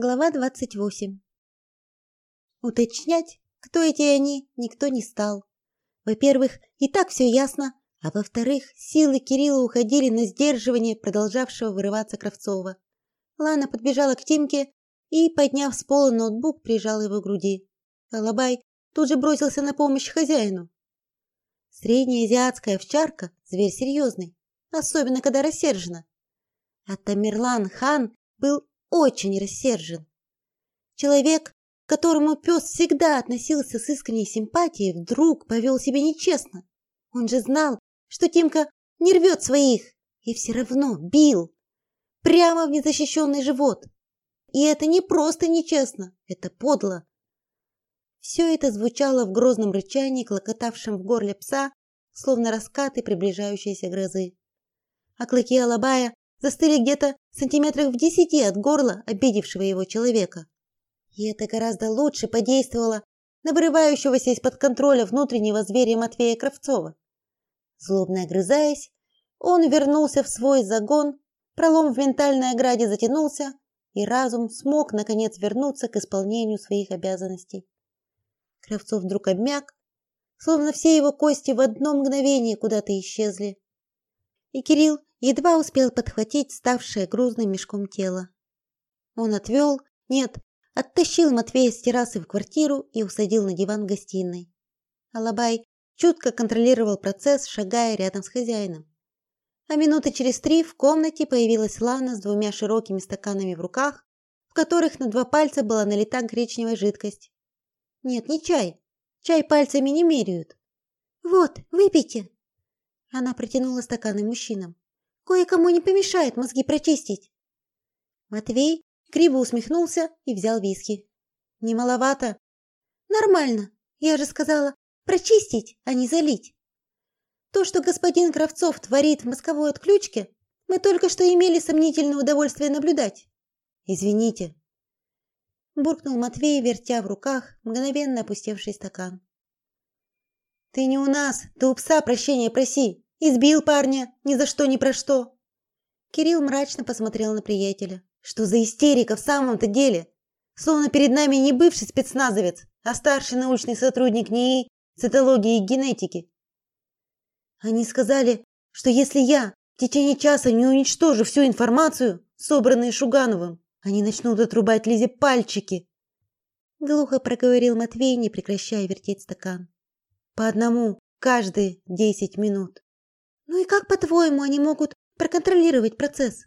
Глава 28. Уточнять, кто эти они, никто не стал. Во-первых, и так все ясно, а во-вторых, силы Кирилла уходили на сдерживание продолжавшего вырываться Кравцова. Лана подбежала к Тимке и, подняв с пола ноутбук, прижала его к груди. Алабай тут же бросился на помощь хозяину. Среднеазиатская овчарка зверь серьезный, особенно когда рассержена. А Тамерлан хан был очень рассержен. Человек, к которому пес всегда относился с искренней симпатией, вдруг повел себя нечестно. Он же знал, что Тимка не рвет своих, и все равно бил прямо в незащищенный живот. И это не просто нечестно, это подло. Все это звучало в грозном рычании, клокотавшем в горле пса, словно раскаты приближающейся грозы. А клыки Алабая застыли где-то сантиметрах в десяти от горла обидевшего его человека. И это гораздо лучше подействовало на вырывающегося из-под контроля внутреннего зверя Матвея Кравцова. Злобно огрызаясь, он вернулся в свой загон, пролом в ментальной ограде затянулся, и разум смог наконец вернуться к исполнению своих обязанностей. Кравцов вдруг обмяк, словно все его кости в одно мгновение куда-то исчезли. И Кирилл едва успел подхватить ставшее грузным мешком тело. Он отвел, нет, оттащил Матвея с террасы в квартиру и усадил на диван в гостиной. Алабай чутко контролировал процесс, шагая рядом с хозяином. А минуты через три в комнате появилась Лана с двумя широкими стаканами в руках, в которых на два пальца была налита гречневая жидкость. Нет, не чай. Чай пальцами не меряют. Вот, выпейте. Она протянула стаканы мужчинам. Кое-кому не помешает мозги прочистить. Матвей криво усмехнулся и взял виски. Не маловато? Нормально. Я же сказала, прочистить, а не залить. То, что господин Кравцов творит в мозговой отключке, мы только что имели сомнительное удовольствие наблюдать. Извините, буркнул Матвей, вертя в руках мгновенно опустевший стакан. Ты не у нас, ты у пса прощения проси. Избил парня ни за что ни про что. Кирилл мрачно посмотрел на приятеля. Что за истерика в самом-то деле? Словно перед нами не бывший спецназовец, а старший научный сотрудник НИИ цитологии и генетики. Они сказали, что если я в течение часа не уничтожу всю информацию, собранную Шугановым, они начнут отрубать Лизе пальчики. Глухо проговорил Матвей, не прекращая вертеть стакан. По одному каждые десять минут. Ну и как, по-твоему, они могут проконтролировать процесс?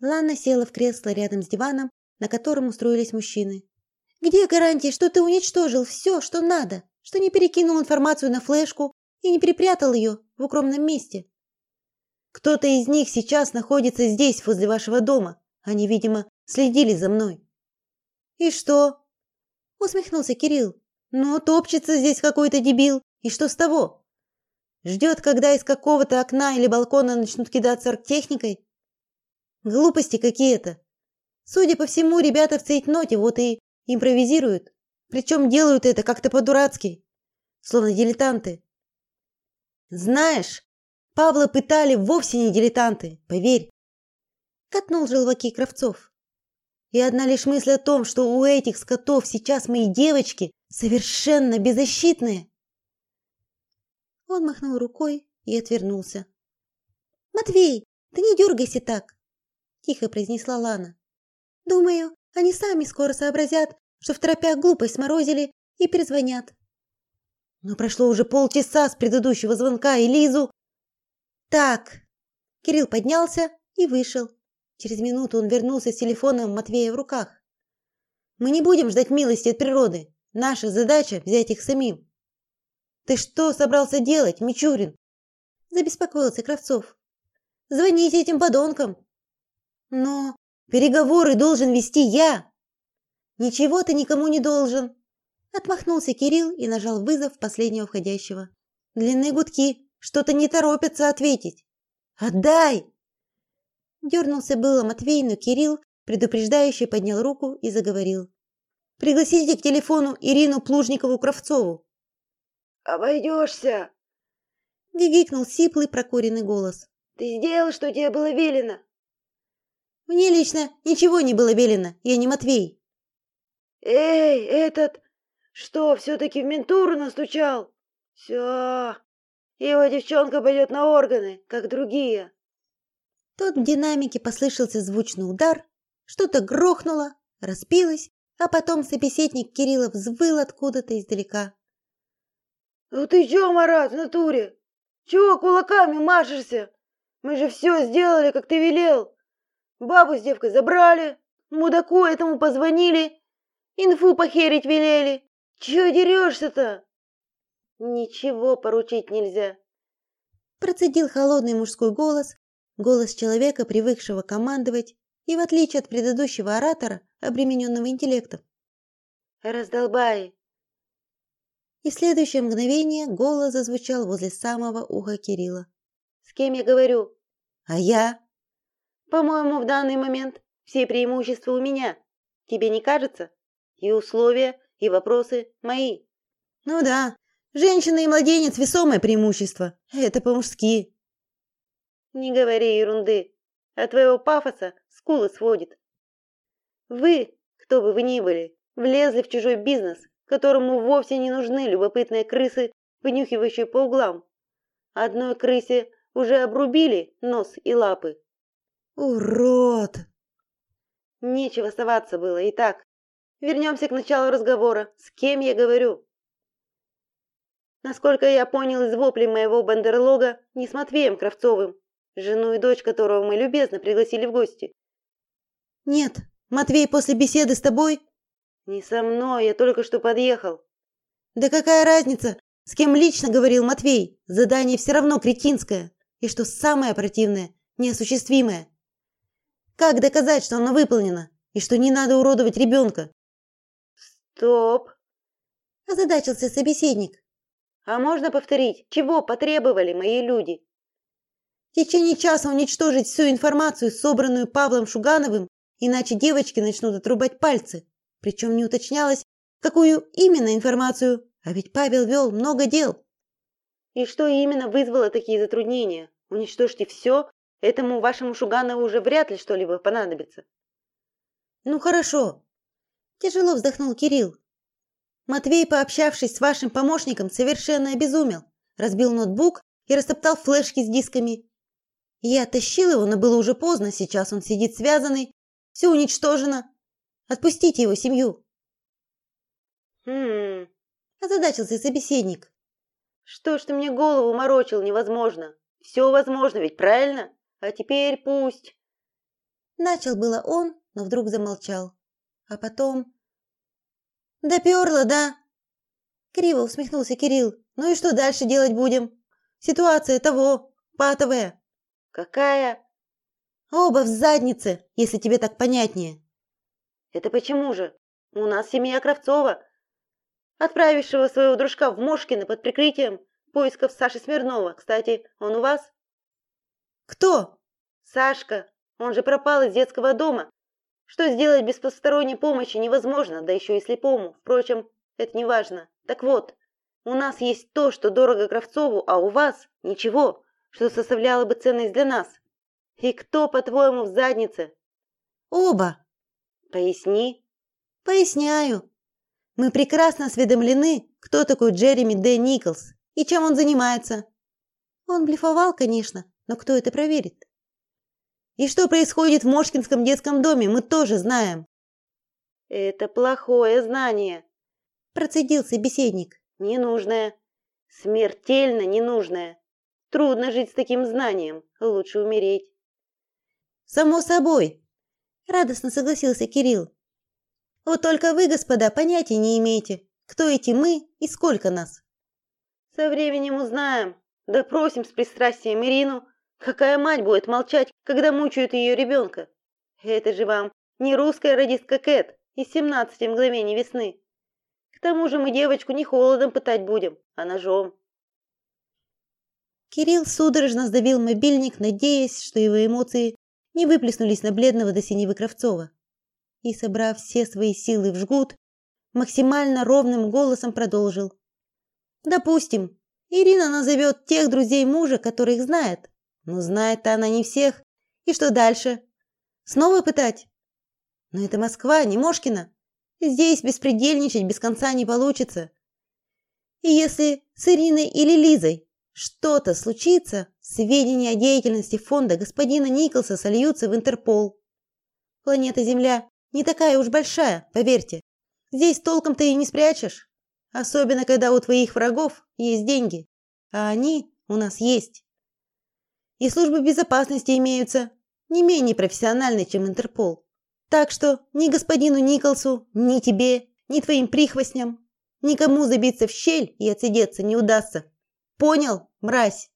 Лана села в кресло рядом с диваном, на котором устроились мужчины. Где гарантия, что ты уничтожил все, что надо, что не перекинул информацию на флешку и не перепрятал ее в укромном месте? Кто-то из них сейчас находится здесь, возле вашего дома. Они, видимо, следили за мной. И что? Усмехнулся Кирилл. Ну, топчется здесь какой-то дебил, и что с того? Ждет, когда из какого-то окна или балкона начнут кидаться арктехникой? Глупости какие-то. Судя по всему, ребята в цейтноте вот и импровизируют. Причем делают это как-то по-дурацки, словно дилетанты. Знаешь, Павла пытали вовсе не дилетанты, поверь. Катнул желваки Кравцов. И одна лишь мысль о том, что у этих скотов сейчас мои девочки совершенно беззащитные. Он махнул рукой и отвернулся. Матвей, ты не дергайся так, тихо произнесла Лана. Думаю, они сами скоро сообразят, что в тропях глупость сморозили и перезвонят. Но прошло уже полчаса с предыдущего звонка, и Лизу Так. Кирилл поднялся и вышел. Через минуту он вернулся с телефоном Матвея в руках. Мы не будем ждать милости от природы. Наша задача взять их самим. Ты что собрался делать, Мичурин? Забеспокоился Кравцов. Звоните этим подонкам. Но переговоры должен вести я. Ничего ты никому не должен. Отмахнулся Кирилл и нажал вызов последнего входящего. Длинные гудки, что-то не торопятся ответить. Отдай! Дернулся было Матвей, но Кирилл, предупреждающе поднял руку и заговорил. Пригласите к телефону Ирину Плужникову-Кравцову. Обойдешься!» Гигикнул сиплый прокуренный голос. «Ты сделал, что тебе было велено!» Мне лично ничего не было велено, я не Матвей. Эй, этот что, все таки в ментуру настучал? Все. Его девчонка пойдет на органы, как другие. Тут в динамике послышался звучный удар, что-то грохнуло, разбилось, а потом собеседник Кирилла взвыл откуда-то издалека. «Ну ты чё, Марат, в натуре? Чего кулаками машешься? Мы же все сделали, как ты велел. Бабу с девкой забрали, мудаку этому позвонили, инфу похерить велели. Чего дерешься-то?» «Ничего поручить нельзя», процедил холодный мужской голос, голос человека, привыкшего командовать и, в отличие от предыдущего оратора, обремененного интеллектом. «Раздолбай!» И в следующее мгновение голос зазвучал возле самого уха Кирилла. «С кем я говорю?» «А я?» «По-моему, в данный момент все преимущества у меня. Тебе не кажется? И условия, и вопросы мои». «Ну да, женщина и младенец – весомое преимущество. Это по-мужски». «Не говори ерунды. От твоего пафоса скулы сводит. Вы, кто бы вы ни были, влезли в чужой бизнес, которому вовсе не нужны любопытные крысы, вынюхивающие по углам. Одной крысе уже обрубили нос и лапы. Урод! Нечего оставаться было и так. Вернемся к началу разговора. С кем я говорю? Насколько я понял из воплей моего бандерлога, не с Матвеем Кравцовым, жену и дочь которого мы любезно пригласили в гости. Нет, Матвей после беседы с тобой? Не со мной, я только что подъехал. Да какая разница, с кем лично говорил Матвей? Задание все равно кретинское. И что самое противное, неосуществимое. Как доказать, что оно выполнено? И что не надо уродовать ребенка? Стоп. Озадачился собеседник. А можно повторить, чего потребовали мои люди? В течение часа уничтожить всю информацию, собранную Павлом Шугановым иначе девочки начнут отрубать пальцы. Причем не уточнялось, какую именно информацию, а ведь Павел вел много дел. И что именно вызвало такие затруднения? Уничтожьте все, этому вашему Шуганову уже вряд ли что-либо понадобится. Ну хорошо. Тяжело вздохнул Кирилл. Матвей, пообщавшись с вашим помощником, совершенно обезумел, разбил ноутбук и растоптал флешки с дисками. Я тащил его, но было уже поздно, сейчас он сидит связанный все уничтожено. Отпустите его семью. Хм. Озадачился собеседник. Что ж ты мне голову морочил невозможно? Все возможно ведь, правильно? А теперь пусть. Начал было он, но вдруг замолчал. А потом Допёрло, да? Криво усмехнулся Кирилл. Ну и что дальше делать будем? Ситуация того, патовая. Какая? Оба в заднице, если тебе так понятнее. Это почему же? У нас семья Кравцова, отправившего своего дружка в Мошкино под прикрытием поисков Саши Смирнова. Кстати, он у вас? Кто? Сашка. Он же пропал из детского дома. Что сделать без посторонней помощи невозможно, да еще и слепому. Впрочем, это не важно. Так вот, у нас есть то, что дорого Кравцову, а у вас ничего, что составляло бы ценность для нас. И кто, по-твоему, в заднице? Оба. Поясни. Поясняю. Мы прекрасно осведомлены, кто такой Джереми Д. Николс и чем он занимается. Он блефовал, конечно, но кто это проверит? И что происходит в Мошкинском детском доме, мы тоже знаем. Это плохое знание, процедил собеседник. Ненужное, смертельно ненужное. Трудно жить с таким знанием, лучше умереть. Само собой, радостно согласился Кирилл. Вот только вы, господа, понятия не имеете, кто эти мы и сколько нас. Со временем узнаем. Допросим с пристрастием Ирину. Какая мать будет молчать, когда мучают ее ребенка? Это же вам не русская радистка Кэт из 17 мгновений весны. К тому же мы девочку не холодом пытать будем, а ножом. Кирилл судорожно сдавил мобильник, надеясь, что его эмоции не выплеснулись на бледного до синевы Кравцова. И, собрав все свои силы в жгут, максимально ровным голосом продолжил. «Допустим, Ирина назовет тех друзей мужа, которых знает. Но знает-то она не всех. И что дальше? Снова пытать? Но это Москва, не Мошкина. Здесь беспредельничать без конца не получится. И если с Ириной или Лизой что-то случится, сведения о деятельности фонда господина Николса сольются в Интерпол. Планета Земля не такая уж большая, поверьте. Здесь толком-то и не спрячешь, особенно когда у твоих врагов есть деньги, а они у нас есть. И службы безопасности имеются, не менее профессиональные, чем Интерпол. Так что ни господину Николсу, ни тебе, ни твоим прихвостням, никому забиться в щель и отсидеться не удастся. Понял, мразь?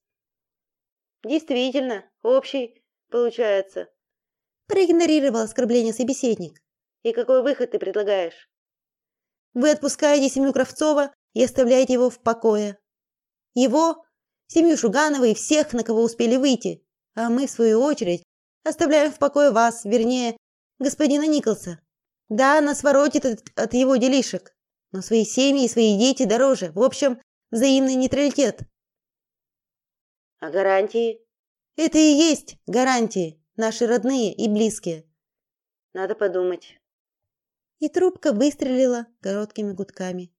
Действительно, общий получается. Проигнорировал оскорбление собеседник. И какой выход ты предлагаешь? Вы отпускаете семью Кравцова и оставляете его в покое. Его, семью Шуганова и всех, на кого успели выйти. А мы, в свою очередь, оставляем в покое вас, вернее, господина Николса. Да, нас воротит от, от его делишек, но свои семьи и свои дети дороже. В общем, взаимный нейтралитет. А гарантии? Это и есть гарантии, наши родные и близкие. Надо подумать. И трубка выстрелила короткими гудками.